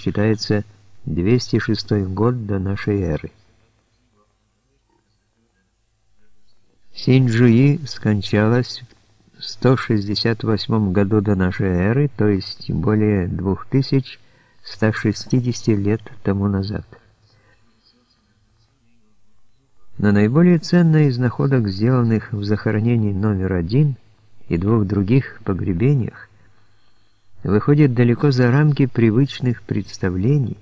считается 206 год до нашей эры. Синджуи скончалась в 168 году до нашей эры, то есть более 2160 лет тому назад. Но наиболее ценная из находок, сделанных в захоронении номер один и двух других погребениях, выходит далеко за рамки привычных представлений,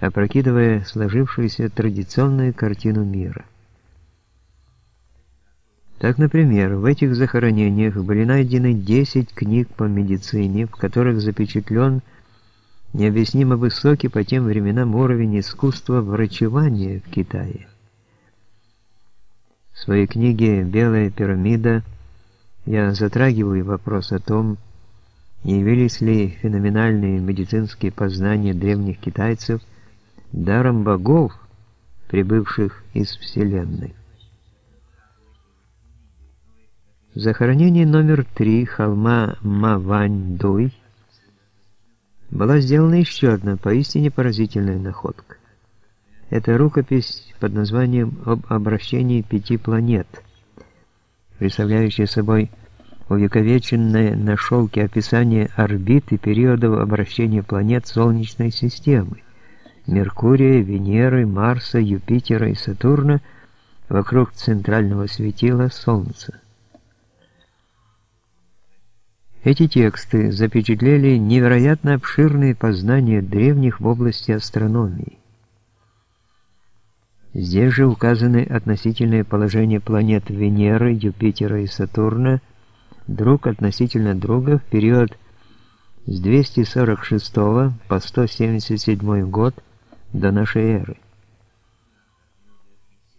опрокидывая сложившуюся традиционную картину мира. Так, например, в этих захоронениях были найдены 10 книг по медицине, в которых запечатлен необъяснимо высокий по тем временам уровень искусства врачевания в Китае. В своей книге «Белая пирамида» я затрагиваю вопрос о том, не явились ли феноменальные медицинские познания древних китайцев даром богов, прибывших из Вселенной. В захоронении номер три холма Мавань-Дуй была сделана еще одна поистине поразительная находка. Это рукопись под названием «Об обращении пяти планет», представляющая собой увековеченное на шелке описание орбит и периодов обращения планет Солнечной системы Меркурия, Венеры, Марса, Юпитера и Сатурна вокруг центрального светила Солнца. Эти тексты запечатлели невероятно обширные познания древних в области астрономии. Здесь же указаны относительное положение планет Венеры, Юпитера и Сатурна друг относительно друга в период с 246 по 177 год до нашей эры.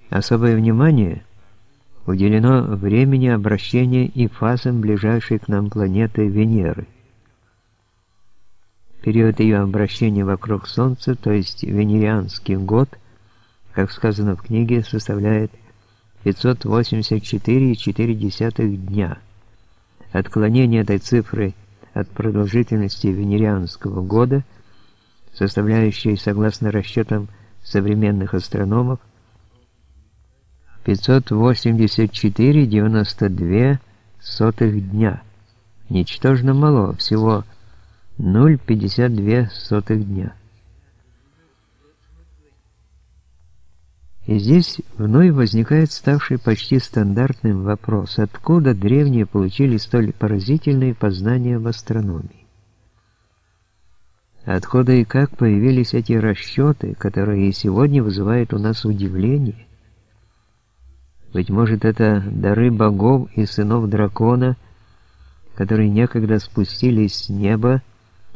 Особое внимание – уделено времени обращения и фазам ближайшей к нам планеты Венеры. Период ее обращения вокруг Солнца, то есть венерианский год, как сказано в книге, составляет 584,4 дня. Отклонение этой цифры от продолжительности венерианского года, составляющей, согласно расчетам современных астрономов, 584,92 сотых дня. Ничтожно мало, всего 0,52 сотых дня. И здесь вновь возникает ставший почти стандартным вопрос, откуда древние получили столь поразительные познания в астрономии? Откуда и как появились эти расчеты, которые и сегодня вызывают у нас удивление? Быть может, это дары богов и сынов дракона, которые некогда спустились с неба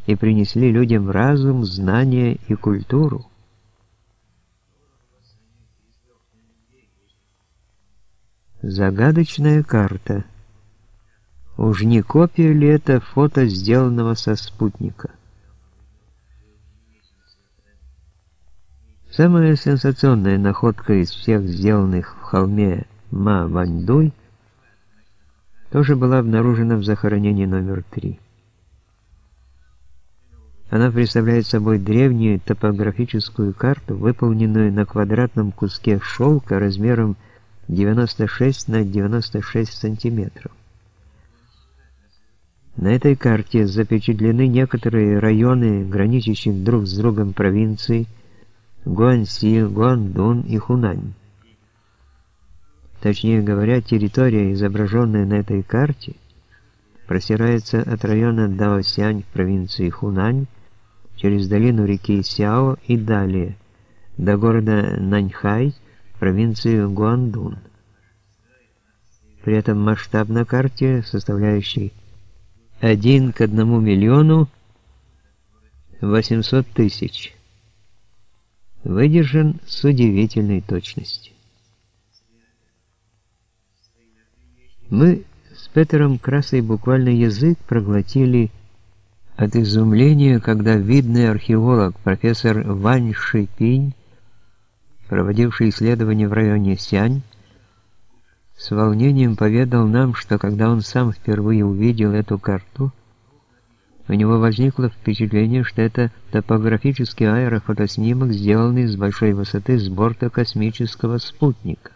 и принесли людям разум, знания и культуру. Загадочная карта. Уж не копия ли это фото, сделанного со спутника? Самая сенсационная находка из всех сделанных в холме Ма-Ваньдуй тоже была обнаружена в захоронении номер 3. Она представляет собой древнюю топографическую карту, выполненную на квадратном куске шелка размером 96 на 96 сантиметров. На этой карте запечатлены некоторые районы, граничащих друг с другом провинций Гуанси, Гуандун и Хунань. Точнее говоря, территория, изображенная на этой карте, простирается от района Даосянь в провинции Хунань через долину реки Сяо и далее, до города Наньхай в провинции Гуандун. При этом масштаб на карте, составляющий 1 к 1 миллиону 800 тысяч выдержан с удивительной точностью. Мы с Петером Красой буквально язык проглотили от изумления, когда видный археолог профессор Вань Шипинь, проводивший исследования в районе Сянь, с волнением поведал нам, что когда он сам впервые увидел эту карту, у него возникло впечатление, что это топографический аэрофотоснимок, сделанный с большой высоты с борта космического спутника.